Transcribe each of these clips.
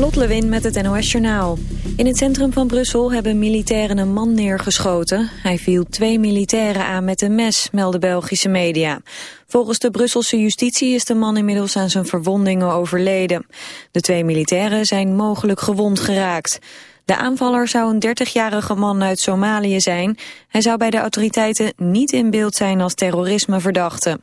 Lot Lewin met het NOS Journaal. In het centrum van Brussel hebben militairen een man neergeschoten. Hij viel twee militairen aan met een mes, melden Belgische media. Volgens de Brusselse justitie is de man inmiddels aan zijn verwondingen overleden. De twee militairen zijn mogelijk gewond geraakt. De aanvaller zou een 30-jarige man uit Somalië zijn. Hij zou bij de autoriteiten niet in beeld zijn als terrorismeverdachte.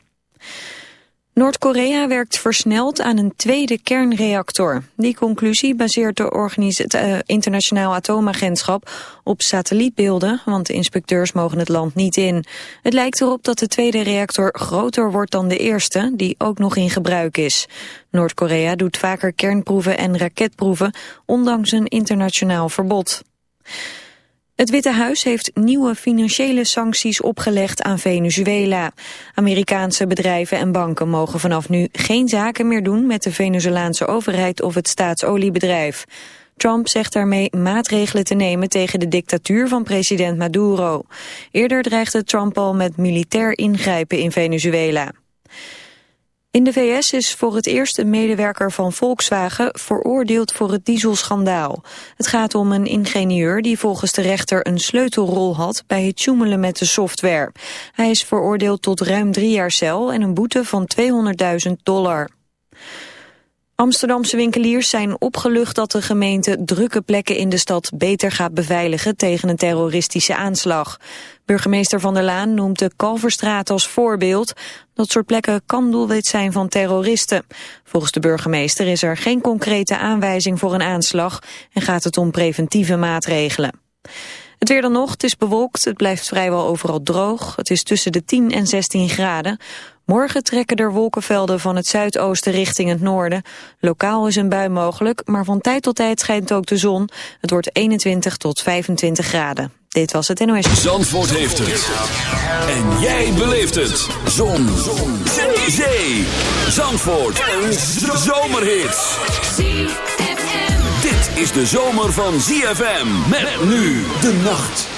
Noord-Korea werkt versneld aan een tweede kernreactor. Die conclusie baseert de het uh, Internationaal Atoomagentschap op satellietbeelden, want de inspecteurs mogen het land niet in. Het lijkt erop dat de tweede reactor groter wordt dan de eerste, die ook nog in gebruik is. Noord-Korea doet vaker kernproeven en raketproeven, ondanks een internationaal verbod. Het Witte Huis heeft nieuwe financiële sancties opgelegd aan Venezuela. Amerikaanse bedrijven en banken mogen vanaf nu geen zaken meer doen met de Venezolaanse overheid of het staatsoliebedrijf. Trump zegt daarmee maatregelen te nemen tegen de dictatuur van president Maduro. Eerder dreigde Trump al met militair ingrijpen in Venezuela. In de VS is voor het eerst een medewerker van Volkswagen veroordeeld voor het dieselschandaal. Het gaat om een ingenieur die volgens de rechter een sleutelrol had bij het joemelen met de software. Hij is veroordeeld tot ruim drie jaar cel en een boete van 200.000 dollar. Amsterdamse winkeliers zijn opgelucht dat de gemeente drukke plekken in de stad beter gaat beveiligen tegen een terroristische aanslag. Burgemeester Van der Laan noemt de Kalverstraat als voorbeeld. Dat soort plekken kan doelwit zijn van terroristen. Volgens de burgemeester is er geen concrete aanwijzing voor een aanslag en gaat het om preventieve maatregelen. Het weer dan nog, het is bewolkt, het blijft vrijwel overal droog. Het is tussen de 10 en 16 graden. Morgen trekken er wolkenvelden van het zuidoosten richting het noorden. Lokaal is een bui mogelijk, maar van tijd tot tijd schijnt ook de zon. Het wordt 21 tot 25 graden. Dit was het NOS. Zandvoort heeft het. En jij beleeft het. Zon. zon. Zee. Zandvoort. Een zomerhit. Dit is de zomer van ZFM. Met nu de nacht.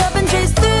Chase through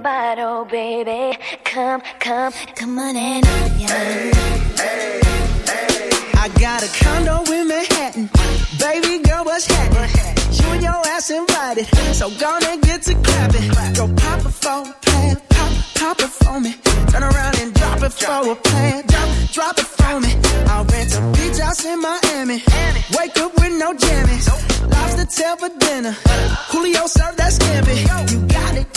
bottle, baby. Come, come, come on in. Yeah. Hey, hey, hey. I got a condo in Manhattan. Baby girl, what's happening? You and your ass invited. So gonna get to clapping. Go pop a for a plan. Pop, pop it for me. Turn around and drop it for a plan. Drop, drop it for me. I'll rent a beach house in Miami. Wake up with no jammies. Lobster tail for dinner. Julio served that scampi. You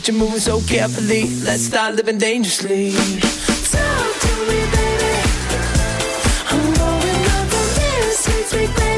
but you're moving so carefully. Let's start living dangerously. Talk to me, baby. I'm going up from here, sweet, sweet baby.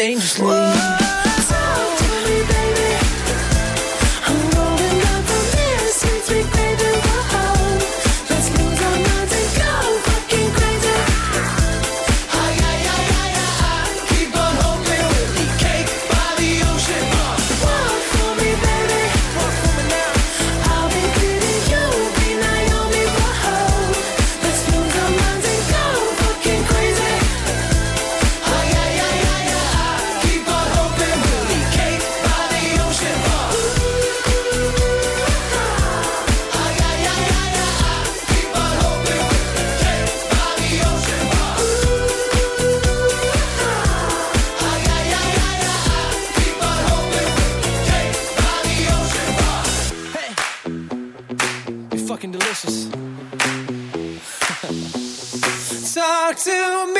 dangerously. to me.